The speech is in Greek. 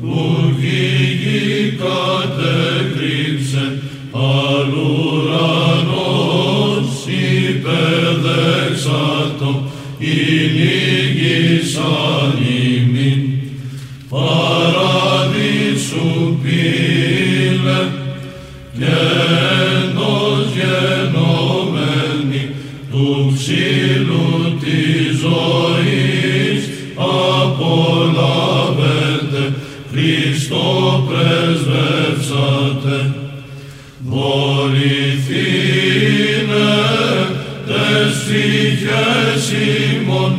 που γη κατεκρύψε αλλ' ουρανός υπεδέξατο ηνίγησαν ημίν παραδείσου πύλε και εντός γενόμενη του ξύλου Χριστό πρεσβεύσατε. Βοηθήνε τες ψυχές ημών